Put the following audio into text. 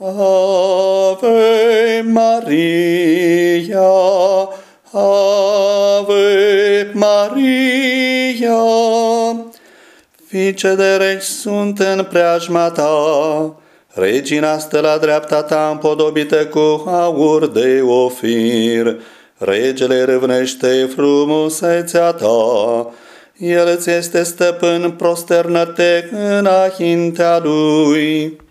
Ave Maria, Ave Maria, Fiice de regi sunt în preajma ta, Regina stă la dreapta ta împodobită cu aur de ofir, Regele râvnește frumusețea ta, El ți este stăpân, prosternă-te înaintea Lui.